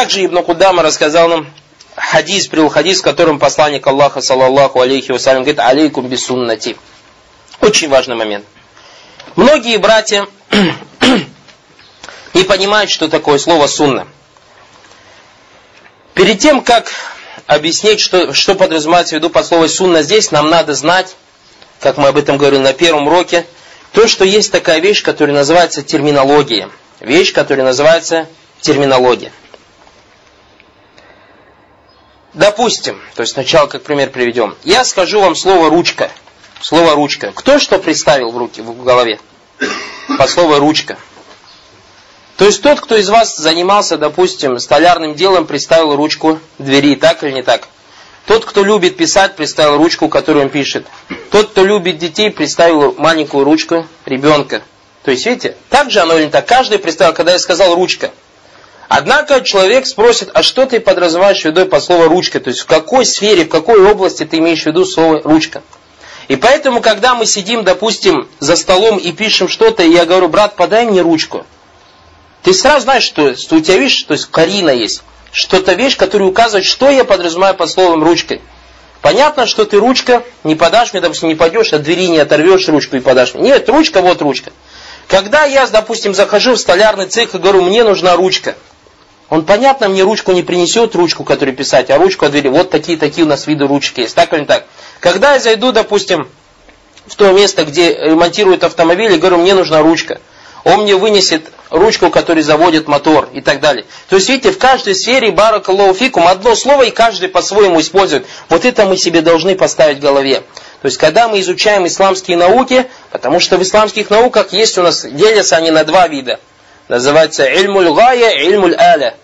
Также Ибн Кудама рассказал нам хадис, привел хадис, в котором посланник Аллаха, саллаллаху алейхи вассалям, говорит, алейкум бисуннати. Очень важный момент. Многие братья не понимают, что такое слово сунна. Перед тем, как объяснить, что, что подразумевается в виду под словом сунна здесь, нам надо знать, как мы об этом говорили на первом уроке, то, что есть такая вещь, которая называется терминология. Вещь, которая называется терминология. Допустим, то есть сначала как пример приведем. Я скажу вам слово ручка. Слово ручка. Кто что представил в руки, в голове? По слову ручка. То есть тот, кто из вас занимался, допустим, столярным делом, представил ручку двери, так или не так? Тот, кто любит писать, представил ручку, которую он пишет. Тот, кто любит детей, представил маленькую ручку ребенка. То есть, видите, так же оно или не так? Каждый представил, когда я сказал ручка. Однако человек спросит, а что ты подразумеваешь в виду по слову ручка? То есть в какой сфере, в какой области ты имеешь в виду слово ручка? И поэтому, когда мы сидим, допустим, за столом и пишем что-то, и я говорю, брат, подай мне ручку. Ты сразу знаешь, что, что у тебя, видишь, то есть карина есть. Что-то вещь, которая указывает, что я подразумеваю под словом ручкой. Понятно, что ты ручка не подашь мне, допустим, не пойдешь, от двери не оторвешь ручку и подашь мне. Нет, ручка, вот ручка. Когда я, допустим, захожу в столярный цех и говорю, мне нужна ручка – он, понятно, мне ручку не принесет, ручку, которую писать, а ручку от двери. Вот такие-такие у нас виды ручки есть. Так или не так? Когда я зайду, допустим, в то место, где ремонтируют автомобили, говорю, мне нужна ручка. Он мне вынесет ручку, которая заводит мотор и так далее. То есть, видите, в каждой сфере баракаллаху фикум одно слово и каждый по-своему использует. Вот это мы себе должны поставить в голове. То есть, когда мы изучаем исламские науки, потому что в исламских науках есть у нас, делятся они на два вида. Называется ильмуль гая, ильмуль аля.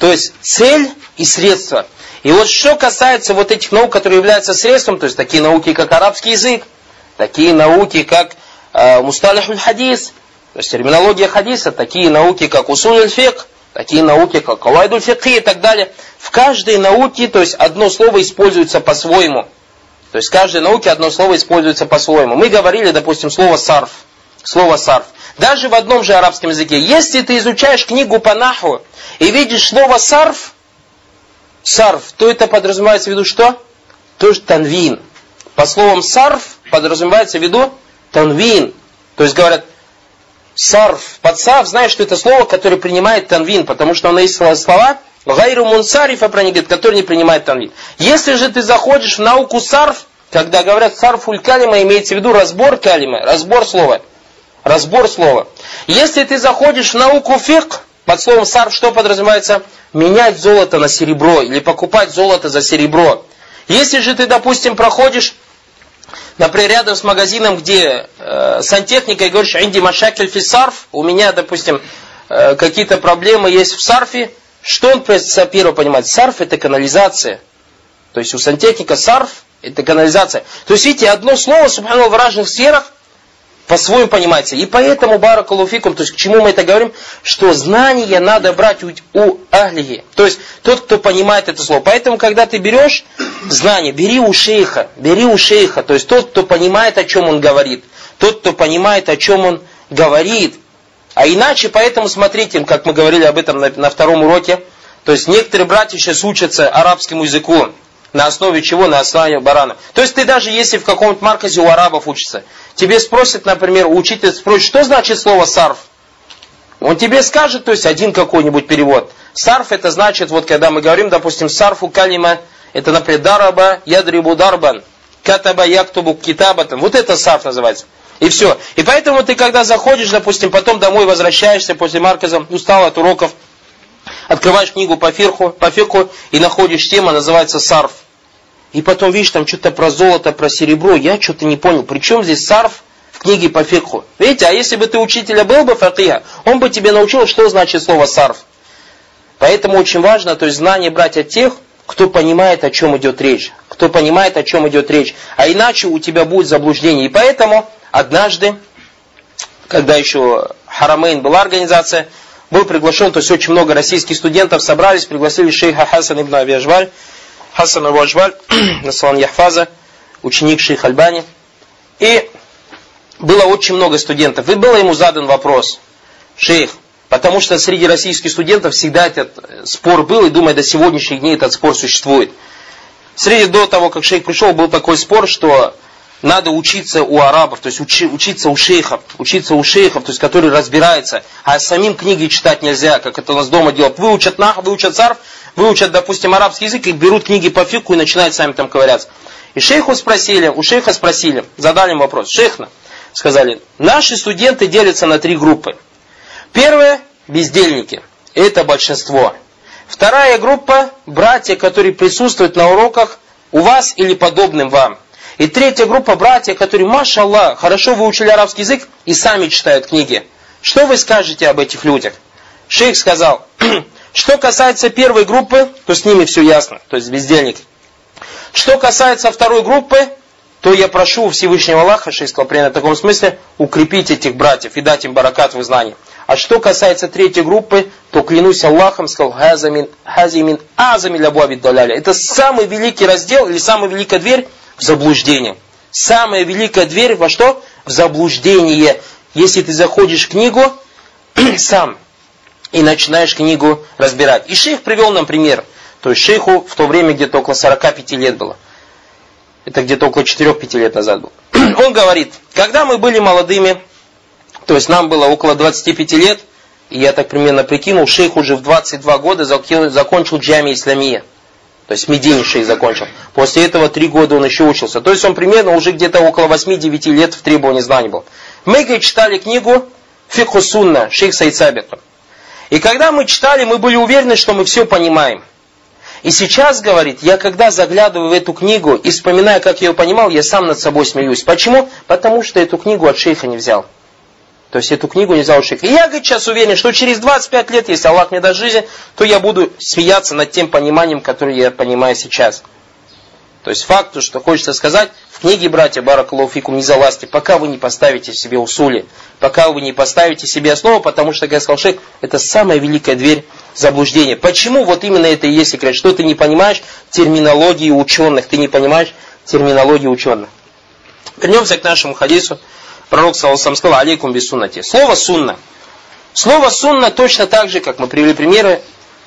То есть цель и средство. И вот что касается вот этих наук, которые являются средством, то есть такие науки, как арабский язык, такие науки, как э, мусталихуль хадис, то есть терминология хадиса, такие науки, как усуль фик, такие науки, как калайдуль фикхи и так далее. В каждой науке, то есть одно слово используется по-своему. То есть в каждой науке одно слово используется по-своему. Мы говорили, допустим, слово сарф. Слово сарф. Даже в одном же арабском языке. Если ты изучаешь книгу по наху и видишь слово сарф, сарф, то это подразумевается в виду что? Тоже танвин. По словам сарф подразумевается в виду танвин. То есть говорят, сарф, под сарф, знаешь, что это слово, которое принимает танвин, потому что оно есть слова, гайру мунсарифа про них, который не принимает танвин. Если же ты заходишь в науку сарф, когда говорят сарфуль калима, имеется в виду разбор калима, разбор слова. Разбор слова. Если ты заходишь в науку фик, под словом сарф что подразумевается? Менять золото на серебро или покупать золото за серебро. Если же ты, допустим, проходишь, например, рядом с магазином, где э, сантехника, и говоришь, инди машакель фи сарф, у меня, допустим, э, какие-то проблемы есть в сарфе, что он первое понимает? Сарф это канализация. То есть у сантехника сарф это канализация. То есть, видите, одно слово, субхану в разных сферах по-своему понимается. И поэтому, баракалуфикум, то есть к чему мы это говорим, что знания надо брать у, у ахлихи. То есть тот, кто понимает это слово. Поэтому, когда ты берешь знание, бери у шейха, бери у шейха, то есть тот, кто понимает, о чем он говорит. Тот, кто понимает, о чем он говорит. А иначе, поэтому смотрите, как мы говорили об этом на, на втором уроке, то есть некоторые братья сейчас учатся арабскому языку. На основе чего? На основе барана. То есть ты даже если в каком-то марказе у арабов учишься, тебе спросят, например, учитель спросит, что значит слово сарф? Он тебе скажет, то есть один какой-нибудь перевод. Сарф это значит, вот когда мы говорим, допустим, сарфу калима, это, например, дараба, ядрибу дарбан, катаба яктубу китабатан. Вот это сарф называется. И все. И поэтому ты, когда заходишь, допустим, потом домой возвращаешься после марказа, устал от уроков, Открываешь книгу по фирху, по фирху и находишь тема, называется сарф. И потом видишь там что-то про золото, про серебро. Я что-то не понял. Причем здесь сарф в книге по фирху. Видите, а если бы ты учителя был бы факия, он бы тебе научил, что значит слово сарф. Поэтому очень важно, то есть знание брать от тех, кто понимает, о чем идет речь. Кто понимает, о чем идет речь. А иначе у тебя будет заблуждение. И поэтому однажды, когда еще Харамейн была организация, был приглашен, то есть очень много российских студентов собрались, пригласили шейха Хасан ибн Авиажваль, Хасан Абу Ажваль, Наслан Яхфаза, ученик шейха Альбани. И было очень много студентов. И был ему задан вопрос, шейх, Потому что среди российских студентов всегда этот спор был, и думаю, до сегодняшних дней этот спор существует. Среди до того, как шейх пришел, был такой спор, что надо учиться у арабов, то есть учи, учиться у шейхов, учиться у шейхов, то есть которые разбираются, а самим книги читать нельзя, как это у нас дома делают. Выучат нах, выучат царф, выучат, допустим, арабский язык, и берут книги по фику и начинают сами там ковыряться. И шейху спросили, у шейха спросили, задали им вопрос, шейхна, сказали, наши студенты делятся на три группы. Первое – бездельники, это большинство. Вторая группа – братья, которые присутствуют на уроках у вас или подобным вам – и третья группа братья, которые, машаллах, хорошо выучили арабский язык и сами читают книги. Что вы скажете об этих людях? Шейх сказал, что касается первой группы, то с ними все ясно, то есть бездельник. Что касается второй группы, то я прошу Всевышнего Аллаха, шейх сказал в таком смысле, укрепить этих братьев и дать им баракат в знании. А что касается третьей группы, то клянусь Аллахом, сказал, хазамин, хазимин азамин лябу абиддаляля. Это самый великий раздел или самая великая дверь в заблуждение. Самая великая дверь во что? В заблуждение. Если ты заходишь в книгу сам и начинаешь книгу разбирать. И шейх привел нам пример. То есть шейху в то время где-то около 45 лет было. Это где-то около 4-5 лет назад было. Он говорит, когда мы были молодыми, то есть нам было около 25 лет, и я так примерно прикинул, шейх уже в 22 года закончил джами Исламия. То есть Медине шейх закончил. После этого три года он еще учился. То есть он примерно уже где-то около 8-9 лет в требовании знаний был. Мы читали книгу Фикху Сунна, шейх Саид И когда мы читали, мы были уверены, что мы все понимаем. И сейчас, говорит, я когда заглядываю в эту книгу и вспоминаю, как я ее понимал, я сам над собой смеюсь. Почему? Потому что эту книгу от шейха не взял. То есть эту книгу не взял шейх. И я, говорит, сейчас уверен, что через 25 лет, если Аллах мне даст жизнь, то я буду смеяться над тем пониманием, которое я понимаю сейчас. То есть факт, что хочется сказать, в книге братья Баракалуфикум не залазьте, пока вы не поставите себе усули, пока вы не поставите себе основу, потому что, как я сказал шейх, это самая великая дверь заблуждения. Почему вот именно это и есть секрет? Что ты не понимаешь терминологии ученых, ты не понимаешь терминологии ученых. Вернемся к нашему хадису. Пророк Саласам сказал, алейкум бисуннати. Слово сунна. Слово сунна точно так же, как мы привели примеры,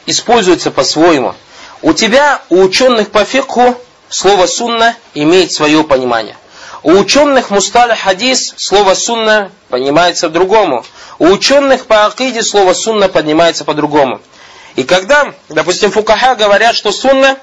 используется по-своему. У тебя, у ученых по фикху, слово сунна имеет свое понимание. У ученых мусталя хадис слово сунна понимается по-другому. У ученых по акиде слово сунна поднимается по-другому. И когда, допустим, фукаха говорят, что сунна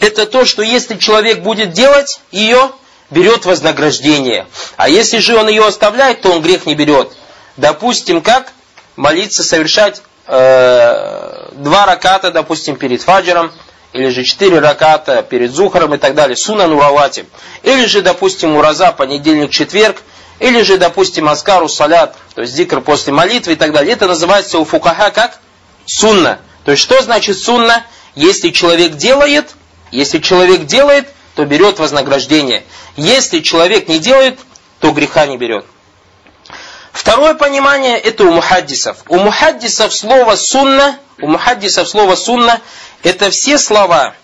это то, что если человек будет делать ее, берет вознаграждение. А если же он ее оставляет, то он грех не берет. Допустим, как молиться, совершать э, два раката, допустим, перед фаджером, или же четыре раката перед зухаром и так далее, суна нуравати. Или же, допустим, ураза, понедельник, четверг, или же, допустим, аскару салят, то есть зикр после молитвы и так далее. Это называется у фукаха как сунна. То есть, что значит сунна? Если человек делает, если человек делает, то берет вознаграждение. Если человек не делает, то греха не берет. Второе понимание это у мухаддисов. У мухаддисов слово сунна, у мухаддисов слово сунна это все слова,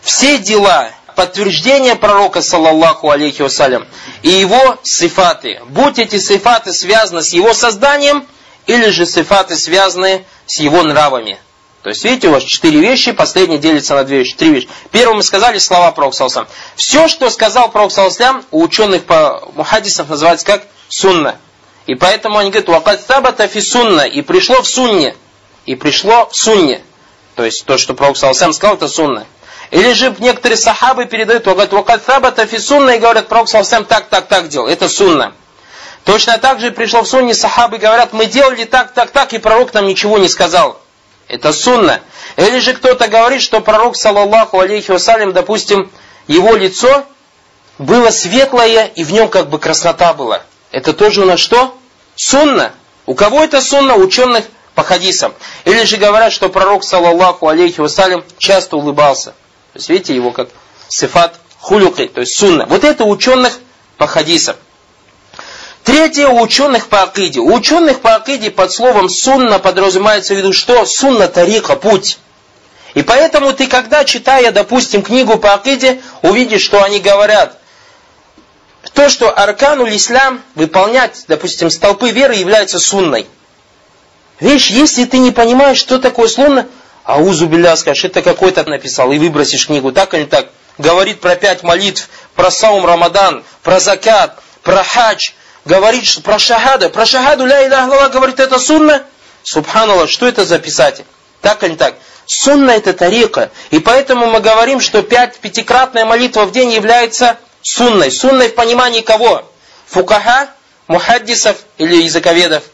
все дела, подтверждение пророка, саллаллаху алейхи вассалям, и его сифаты. Будь эти сифаты связаны с его созданием, или же сифаты связаны с его нравами. То есть, видите, у вас четыре вещи, последний делится на две вещи, три вещи. Первым мы сказали слова Пророка Саласлам. Все, что сказал Пророк Саласлам, у ученых по мухадисов называется как сунна. И поэтому они говорят, вакат табата фи сунна, и пришло в сунне. И пришло в сунне. То есть, то, что Пророк Саласлам сказал, это сунна. Или же некоторые сахабы передают, говорят, вакат табата фи сунна, и говорят, Пророк Саласлам так, так, так делал. Это сунна. Точно так же пришло в сунне, сахабы говорят, мы делали так, так, так, и пророк нам ничего не сказал. Это сунна. Или же кто-то говорит, что пророк, саллаллаху алейхи вассалям, допустим, его лицо было светлое, и в нем как бы краснота была. Это тоже у нас что? Сунна. У кого это сунна? Ученых по хадисам. Или же говорят, что пророк, саллаллаху алейхи вассалям, часто улыбался. То есть, видите, его как сифат хулюки, то есть сунна. Вот это ученых по хадисам. У ученых по акиде. Ученых по акиде под словом сунна подразумевается в виду что? Сунна тарика, путь. И поэтому ты, когда читая, допустим, книгу по акиде, увидишь, что они говорят, то, что аркану ислам выполнять, допустим, столпы веры является сунной. Вещь, если ты не понимаешь, что такое сунна, а узубилля скажешь, это какой-то написал, и выбросишь книгу, так или так. Говорит про пять молитв, про саум Рамадан, про закат, про хадж, говорит про шахада, про шахаду ля иляха говорит, это сунна. Субханаллах, что это за писатель? Так или так? Сунна это тарика. И поэтому мы говорим, что пять, пятикратная молитва в день является сунной. Сунной в понимании кого? Фукаха, мухаддисов или языковедов?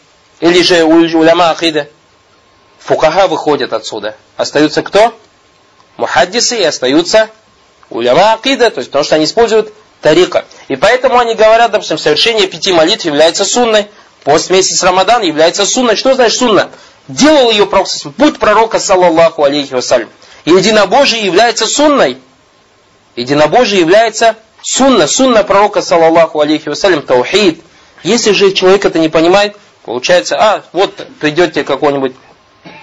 Или же уляма акида? Фукаха выходят отсюда. Остаются кто? Мухаддисы и остаются уляма акида, то есть потому что они используют тарика. И поэтому они говорят, допустим, совершение пяти молитв является сунной. Пост месяц Рамадан является сунной. Что значит сунна? Делал ее пророк, путь пророка, саллаллаху алейхи вассалям. Единобожие является сунной. Единобожие является сунна. Сунна пророка, صلى الله عليه وسلم, таухид. Если же человек это не понимает, получается, а, вот придет какой-нибудь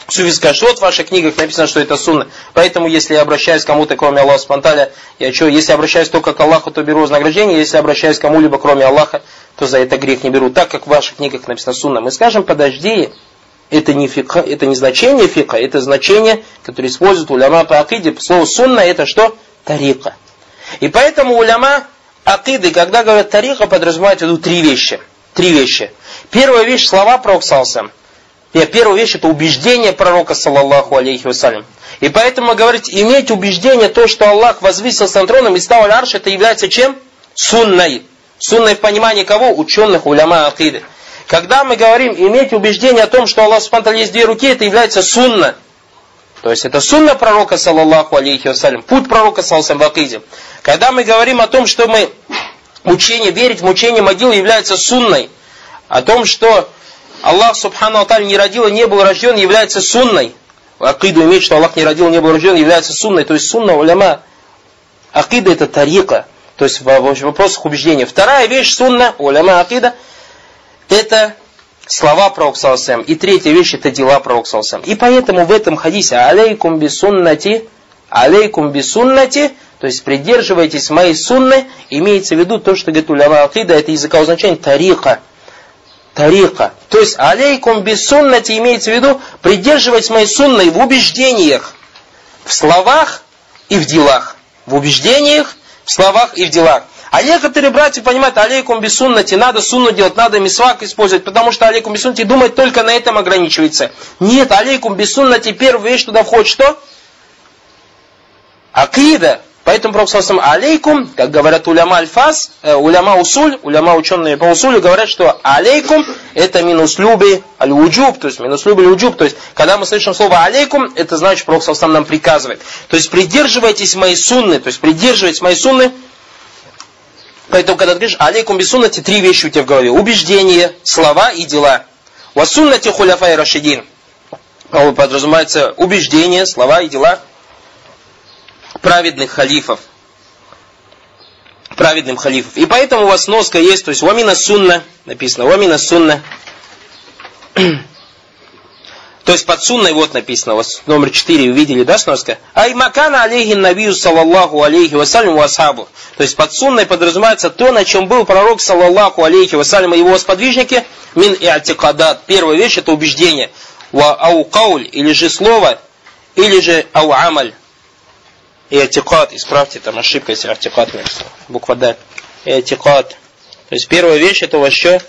Суфи скажет, вот в ваших книгах написано, что это сунна. Поэтому, если я обращаюсь к кому-то, кроме Аллаха سبحانه وتعالى, я что, если обращаюсь только к Аллаху, то беру вознаграждение, если обращаюсь к кому-либо, кроме Аллаха, то за это грех не беру. Так как в ваших книгах написано сунна. Мы скажем, подожди, это не фикх, это не значение фикха, это значение, которое используют уляма по акиде. Слово сунна это что? Тарика. И поэтому уляма акиды, когда говорят тарика, подразумевают в виду три вещи. Три вещи. Первая вещь, слова пророк и первая вещь это убеждение пророка, саллаллаху алейхи вассалям. И поэтому говорить, иметь убеждение, то, что Аллах возвысился над троном и стал арш, это является чем? Сунной. Сунной в понимании кого? Ученых, уляма, акиды. Когда мы говорим иметь убеждение о том, что Аллах Субтитры есть две руки, это является сунна. То есть это сунна пророка, саллаллаху алейхи вассалям, путь пророка, саллаллаху в акиде. Когда мы говорим о том, что мы учение, верить в мучение могилы является сунной, о том, что Аллах Субхану Аталь не родил и не был рожден, является сунной. Акиду иметь, что Аллах не родил не был рожден, является сунной. То есть сунна уляма. Акида это тарика. То есть в вопросах убеждения. Вторая вещь сунна, уляма акида, это слова пророка Саласам. И третья вещь это дела пророка Саласам. И поэтому в этом хадисе алейкум бисуннати, алейкум бисуннати, то есть придерживайтесь моей сунны, имеется в виду то, что говорит уляма акида, это языковое значение тарика тарика. То есть, алейкум без имеется в виду придерживать моей сунной в убеждениях, в словах и в делах. В убеждениях, в словах и в делах. А некоторые братья понимают, алейкум без надо сунну делать, надо мисвак использовать, потому что алейкум без думает только на этом ограничивается. Нет, алейкум без первая вещь туда входит что? Акида. Поэтому Пророк алейкум, как говорят уляма альфас, э, уляма усуль, уляма ученые по усулю говорят, что алейкум это минус люби аль-уджуб, то есть минус люби аль-уджуб, то есть когда мы слышим слово алейкум, это значит Пророк Саусам нам приказывает. То есть придерживайтесь моей сунны, то есть придерживайтесь моей сунны, Поэтому, когда ты говоришь алейкум без суннати, три вещи у тебя в голове. Убеждение, слова и дела. Wa суннати хуляфай рашидин. Подразумевается убеждение, слова и дела праведных халифов. Праведным халифов. И поэтому у вас носка есть, то есть вамина сунна, написано, вамина сунна. То есть под сунной вот написано, у вас номер 4 увидели, да, сноска? Ай макана алейхи набию саллаллаху алейхи вассалям асхабу. То есть под сунной подразумевается то, на чем был пророк саллаллаху алейхи вассалям и его сподвижники. Мин и атикадат. Первая вещь это убеждение. Ва ау кауль, или же слово, или же ау амаль и атикат, исправьте, там ошибка, если атикат буква Д. И атикат. То есть первая вещь это вообще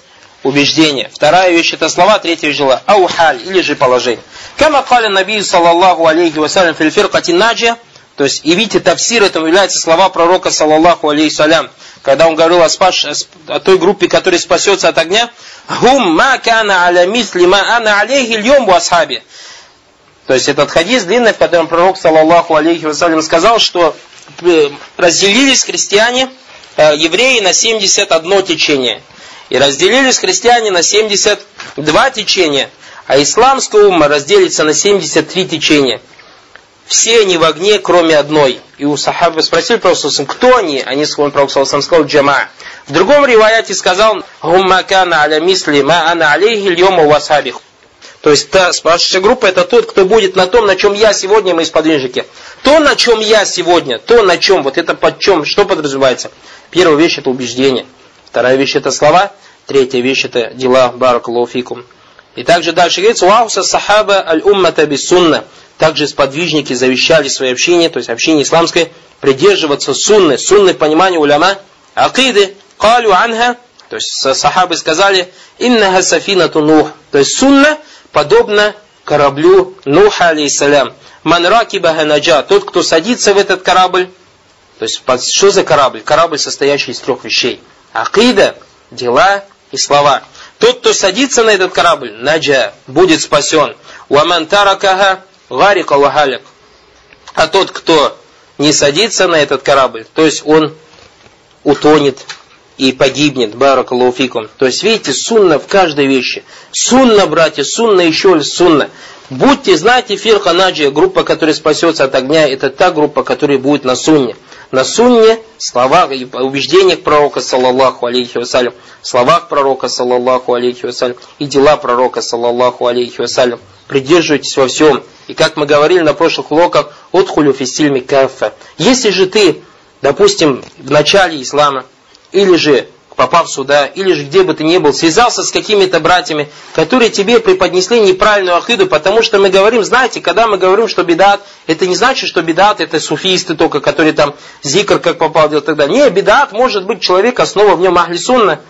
убеждение. Вторая вещь это слова, третья вещь дела. Аухаль, или же положение. Кама каля наби саллаллаху алейхи вассалям фильфир катинаджия. То есть, и видите, тавсир этому является слова пророка, саллаллаху алейхи салям, когда он говорил о, спаш, о той группе, которая спасется от огня. Хум ма кана аля мисли ма ана алейхи льем асхаби. То есть этот хадис длинный, в котором пророк, саллаллаху алейхи вассалям, сказал, что э, разделились христиане, э, евреи на 71 течение. И разделились христиане на 72 течения. А исламская умма разделится на 73 течения. Все они в огне, кроме одной. И у сахабы спросили Пророка, кто они? Они сказали, Пророк сказал, джама. В другом риваяте сказал, «Гумма кана аля мисли ма ана алейхи льома васабих». То есть та спасшаяся группа это тот, кто будет на том, на чем я сегодня, мои сподвижники. То, на чем я сегодня, то, на чем, вот это под чем, что подразумевается? Первая вещь это убеждение. Вторая вещь это слова. Третья вещь это дела. Баракалуфикум. И также дальше говорится, «Вауса сахаба аль-уммата бис-сунна». Также сподвижники завещали свое общение, то есть общение исламское, придерживаться сунны. Сунны в понимании уляма. Акиды, калю анха, то есть сахабы сказали, иннаха сафинату нух. То есть сунна подобно кораблю Нуха, алейсалям. Ман ракибаха наджа, тот, кто садится в этот корабль, то есть что за корабль? Корабль, состоящий из трех вещей. Акида, дела и слова. Тот, кто садится на этот корабль, наджа, будет спасен. Уаман таракаха, гарика вахалик. А тот, кто не садится на этот корабль, то есть он утонет и погибнет, баракалуфикум. То есть, видите, сунна в каждой вещи. Сунна, братья, сунна еще сунна. Будьте, знаете, фирха наджия, группа, которая спасется от огня, это та группа, которая будет на сунне. На сунне, словах и убеждениях пророка, саллаллаху алейхи вассалям, словах пророка, саллаллаху алейхи вассалям, и дела пророка, саллаллаху алейхи вассалям. Придерживайтесь во всем. И как мы говорили на прошлых уроках, отхулю фистильми кафа. Если же ты, допустим, в начале ислама, или же попав сюда, или же где бы ты ни был, связался с какими-то братьями, которые тебе преподнесли неправильную ахиду, потому что мы говорим, знаете, когда мы говорим, что бедат, это не значит, что бедат это суфисты только, которые там зикр как попал делать тогда. Не, бедат может быть человек, основа в нем ахли сунна.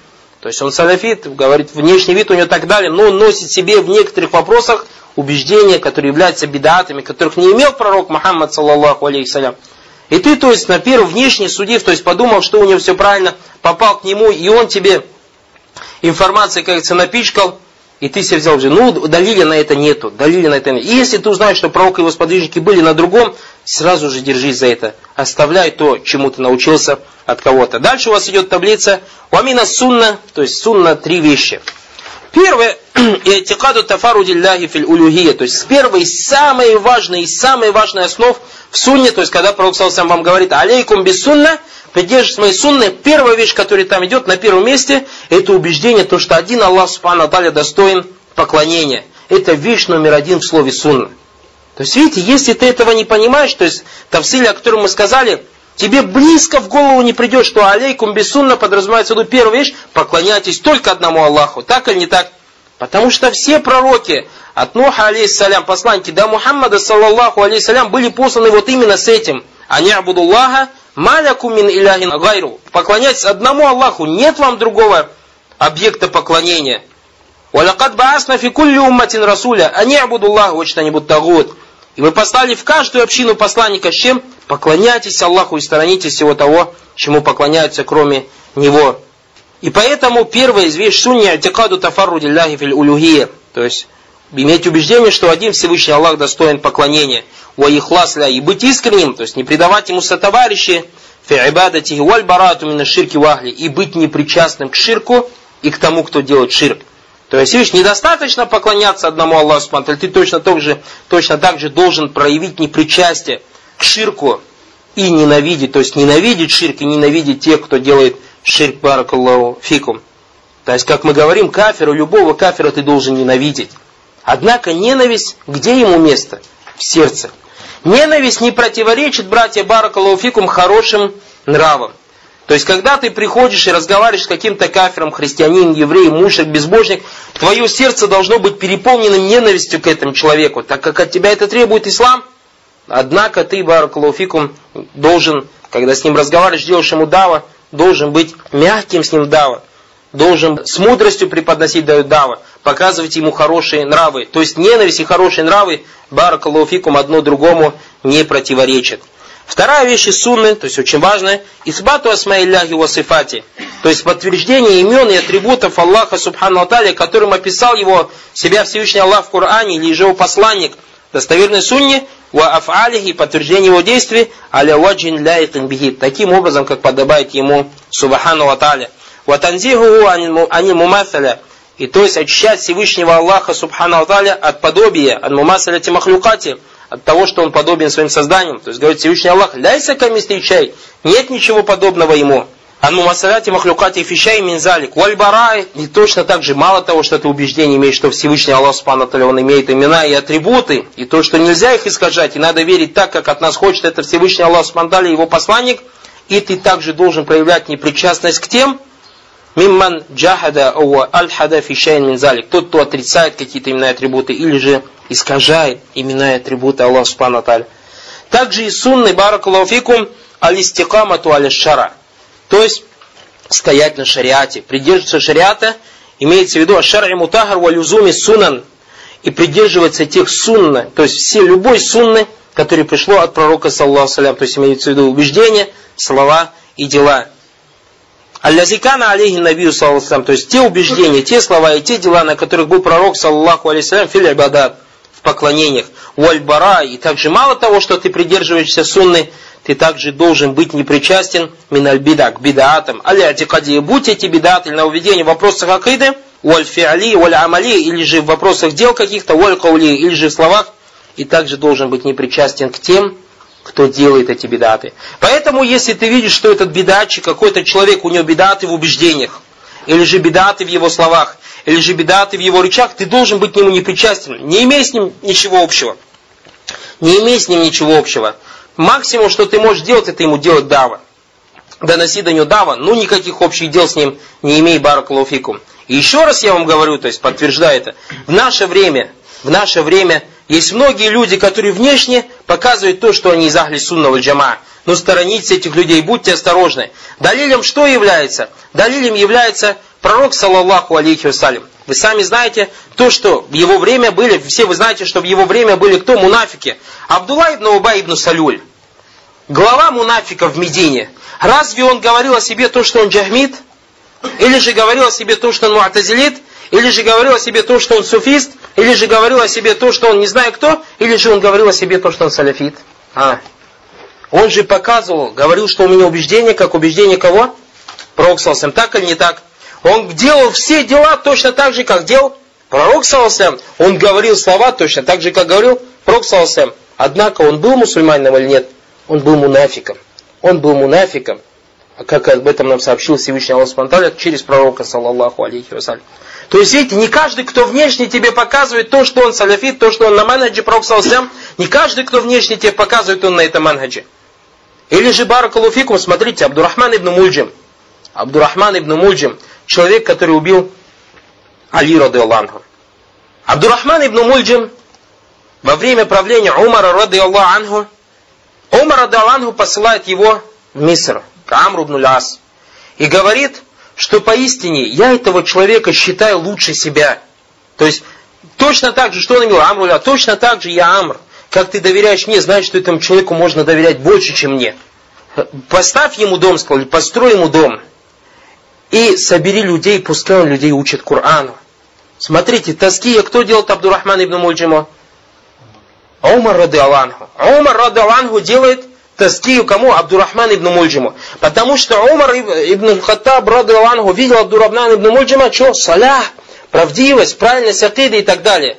То есть он салафит, говорит, внешний вид у него так далее, но он носит себе в некоторых вопросах убеждения, которые являются бедатами, которых не имел пророк Мухаммад, саллаллаху алейхи И ты, то есть, на первый внешний судив, то есть, подумал, что у него все правильно, попал к нему, и он тебе информацией, как говорится, напичкал, и ты себе взял ну, далили на это нету, далили на это нет. И если ты узнаешь, что пророк и его сподвижники были на другом, сразу же держись за это. Оставляй то, чему ты научился от кого-то. Дальше у вас идет таблица Уамина сунна, то есть сунна три вещи. Первое, иатикаду тафарудилляхи фил улюхия, то есть первое и самое важное, и самое важное основ в сунне, то есть когда Пророк сам вам говорит, алейкум без сунна, придерживайтесь моей сунны, первая вещь, которая там идет на первом месте, это убеждение, то, что один Аллах Субхану Аталя достоин поклонения. Это вещь номер один в слове сунна. То есть, видите, если ты этого не понимаешь, то есть, тавсиле, о котором мы сказали, тебе близко в голову не придет, что алейкум бессунна подразумевается в первая вещь, поклоняйтесь только одному Аллаху. Так или не так? Потому что все пророки, от Нуха, алейхиссалям, посланники до Мухаммада, саллаллаху алейхиссалям, были посланы вот именно с этим. Они абудуллаха Маляку мин иляхин гайру. Поклоняйтесь одному Аллаху. Нет вам другого объекта поклонения. Валякад баасна фи кулли умматин расуля. Они абудуллаху вачтанибут тагут. И мы послали в каждую общину посланника с чем? Поклоняйтесь Аллаху и сторонитесь всего того, чему поклоняются кроме Него. И поэтому первая из вещь сунни атикаду тафаррудилляхи фил улюхия. То есть иметь убеждение, что один Всевышний Аллах достоин поклонения. Ва ихласля и быть искренним, то есть не предавать ему сотоварищи, фи ибадати валь барату мина ширки вахли, и быть непричастным к ширку и к тому, кто делает ширк. То есть, видишь, недостаточно поклоняться одному Аллаху Субхану ты точно так, же, точно так же должен проявить непричастие к ширку и ненавидеть, то есть ненавидеть ширк и ненавидеть тех, кто делает ширк баракаллаху фикум. То есть, как мы говорим, кафиру, любого кафира ты должен ненавидеть. Однако ненависть, где ему место? В сердце. Ненависть не противоречит, братья Баракалуфикум, хорошим нравам. То есть, когда ты приходишь и разговариваешь с каким-то кафиром, христианин, еврей, мушек, безбожник, твое сердце должно быть переполнено ненавистью к этому человеку, так как от тебя это требует ислам. Однако ты, Баракалуфикум, должен, когда с ним разговариваешь, делаешь ему дава, должен быть мягким с ним дава должен с мудростью преподносить дают дава, показывать ему хорошие нравы. То есть ненависть и хорошие нравы, баракалуфикум, одно другому не противоречат. Вторая вещь из сунны, то есть очень важная, исбату асмаилляхи васифати, то есть подтверждение имен и атрибутов Аллаха Субхану Аталя, которым описал его себя Всевышний Аллах в Коране или же его посланник, достоверной сунне, ва афалихи, подтверждение его действий, аля ваджин ляйкин бихи, таким образом, как подобает ему Субхану Аталя. Ватанзиху ани мумасаля. И то есть очищать Всевышнего Аллаха Субхану Аталя от подобия, от мумасаля тимахлюкати, от того, что он подобен своим созданием. То есть говорит Всевышний Аллах, ляйся камистый чай, нет ничего подобного ему. Ан мумасаляти махлюкати фишай минзалик. Вальбарай. И точно так же, мало того, что это убеждение имеет, что Всевышний Аллах Субхану он имеет имена и атрибуты, и то, что нельзя их искажать, и надо верить так, как от нас хочет это Всевышний Аллах Субхану его посланник, и ты также должен проявлять непричастность к тем, Мимман джахада аль-хада фишайн минзалик. Тот, кто отрицает какие-то именные атрибуты или же искажает именные атрибуты Аллаха Субхану. Также и сунны баракалуфикум алистикамату аля-шара. То есть стоять на шариате. Придерживаться шариата имеется в виду ашар мутахар валюзуми сунан. И придерживаться тех сунны, то есть все любой сунны, который пришло от пророка, саллаху салям, то есть имеется в виду убеждения, слова и дела. Аллазикана алейхи набию саллаху то есть те убеждения, те слова и те дела, на которых был пророк, саллаху алейхи фил ибадат, в поклонениях, уальбара, и также мало того, что ты придерживаешься сунны, ты также должен быть непричастен миналь бида к бидаатам. Аля атикади, будь эти бидаты или нововведения в вопросах акиды, уаль фиали, уаль амали, или же в вопросах дел каких-то, уаль каули, или же в словах, и также должен быть непричастен к тем, кто делает эти бедаты. Поэтому, если ты видишь, что этот бедатчик, какой-то человек, у него бедаты в убеждениях, или же бедаты в его словах, или же бедаты в его речах, ты должен быть к нему непричастен. Не имей с ним ничего общего. Не имей с ним ничего общего. Максимум, что ты можешь делать, это ему делать дава. Доноси до него дава, ну никаких общих дел с ним не имей баракалуфикум. И еще раз я вам говорю, то есть подтверждаю это, в наше время, в наше время есть многие люди, которые внешне показывают то, что они из Ахли Сунного Джама. Но сторонитесь этих людей, будьте осторожны. Далилем что является? Далилем является пророк, саллаллаху алейхи вассалям. Вы сами знаете то, что в его время были, все вы знаете, что в его время были кто? Мунафики. Абдулла ибн Убай ибн Салюль. Глава мунафиков в Медине. Разве он говорил о себе то, что он джахмид? Или же говорил о себе то, что он муатазилит? Или же говорил о себе то, что он суфист? Или же говорил о себе то, что он не знаю кто? Или же он говорил о себе то, что он саляфит? А. Он же показывал, говорил, что у меня убеждение, как убеждение кого? Пророк. Так или не так? Он делал все дела точно так же, как делал пророк Салсам. Он говорил слова точно так же, как говорил пророк Салсам. Однако он был мусульманином или нет? Он был мунафиком. Он был мунафиком. Как об этом нам сообщил Всевышний Аллах Субтитры через пророка, саллаллаху алейхи вассалям. То есть, видите, не каждый, кто внешне тебе показывает то, что он саляфит, то, что он на манхаджи пророк салсам, не каждый, кто внешне тебе показывает, он на этом манхаджи. Или же Баракалуфикум, смотрите, Абдурахман ибн Мульджим. Абдурахман ибн Мульджим, человек, который убил Али рады Аллаху. Абдурахман ибн Мульджим во время правления Умара рады Аллаху, Умар рады Аллаху посылает его в Миср, к Амру ибн Ас, и говорит, что поистине я этого человека считаю лучше себя. То есть, точно так же, что он имел, Амруля, точно так же я Амр. Как ты доверяешь мне, знаешь, что этому человеку можно доверять больше, чем мне. Поставь ему дом, сказал, построй ему дом. И собери людей, пускай он людей учит Корану. Смотрите, таския, кто делает Абдурахман ибн Мульджима? Умар рады Аллаху. Умар рады Аллаху делает таскию кому? Абдурахман ибн Мульджиму. Потому что Умар ибн Хаттаб, рады Аллаху, видел Абдурахман ибн Мульджима, что? Салях, правдивость, правильность акиды и так далее.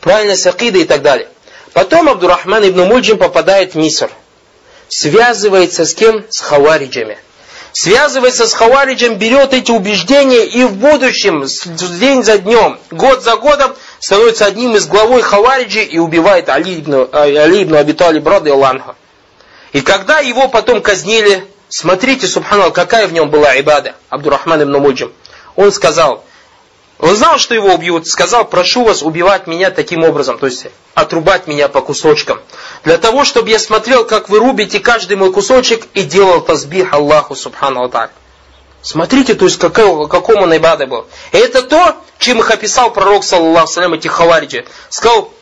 Правильность акиды и так далее. Потом Абдурахман ибн Мульджим попадает в Миср. Связывается с кем? С хавариджами связывается с Хавариджем, берет эти убеждения и в будущем, день за днем, год за годом, становится одним из главой Хавариджи и убивает Али ибн, Али ибн Абитали Брады Алланха. И когда его потом казнили, смотрите, субханал, какая в нем была ибада, Абдурахман ибн Муджим. Он сказал, он знал, что его убьют, сказал, прошу вас убивать меня таким образом, то есть отрубать меня по кусочкам. Для того, чтобы я смотрел, как вы рубите каждый мой кусочек и делал тазбих Аллаху, субхану так. Смотрите, то есть какой, какому он ибада был. И это то, чем их описал пророк, саллаллаху салям, этих хавариджи. Сказал,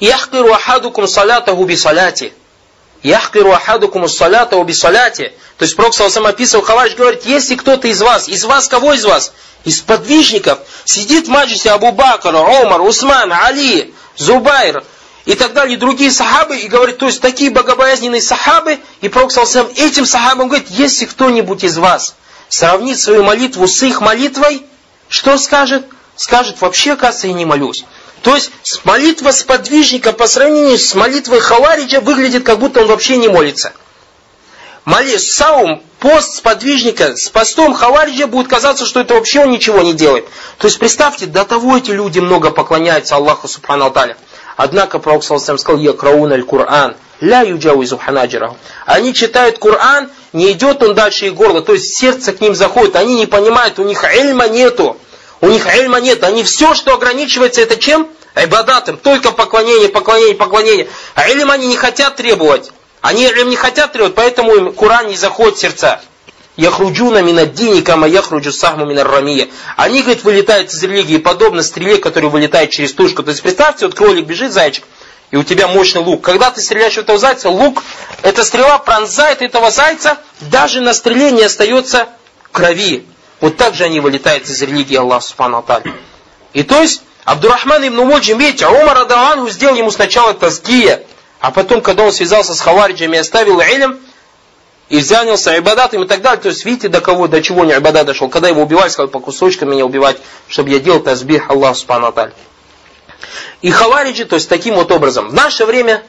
«Яхкиру ахадукум салятаху би саляти». Яхкиру ахадукум салята уби саляти. То есть Пророк сам описывал, Хаварич говорит, если кто-то из вас, из вас кого из вас? Из подвижников сидит в маджисе Абу Бакр, Омар, Усман, Али, Зубайр и так далее, и другие сахабы, и говорит, то есть такие богобоязненные сахабы, и Пророк этим сахабам говорит, если кто-нибудь из вас сравнит свою молитву с их молитвой, что скажет? Скажет, вообще, оказывается, я не молюсь. То есть молитва сподвижника по сравнению с молитвой Хавариджа выглядит, как будто он вообще не молится. Моли, саум, пост сподвижника с постом Хавариджа будет казаться, что это вообще он ничего не делает. То есть представьте, до того эти люди много поклоняются Аллаху Субхану Аталя. Однако Пророк Саласам сказал, я краун аль Кур'ан, ля юджауизу ханаджираху. Они читают Коран, не идет он дальше их горла, то есть сердце к ним заходит, они не понимают, у них эльма нету. У них эльма нет, они все, что ограничивается, это чем? Айбадатом, только поклонение, поклонение, поклонение. А эльм они не хотят требовать. Они эльм не хотят требовать, поэтому им Коран не заходит в сердца. Яхруджуна минаддини кама яхруджу сахму минаррамия. Они, говорит, вылетают из религии, подобно стреле, которая вылетает через тушку. То есть представьте, вот кролик бежит, зайчик, и у тебя мощный лук. Когда ты стреляешь в этого зайца, лук, эта стрела пронзает этого зайца, даже на стреле не остается крови. Вот так же они вылетают из религии Аллаха Субхану И то есть, Абдурахман ибн Муджим, видите, Умар Адалангу сделал ему сначала тазгия, а потом, когда он связался с хавариджами оставил илм, и занялся ибадатом и так далее. То есть, видите, до кого, до чего не ибадат дошел. Когда его убивали, сказал, по кусочкам меня убивать, чтобы я делал тазбих Аллаху Субхану И хавариджи, то есть таким вот образом. В наше время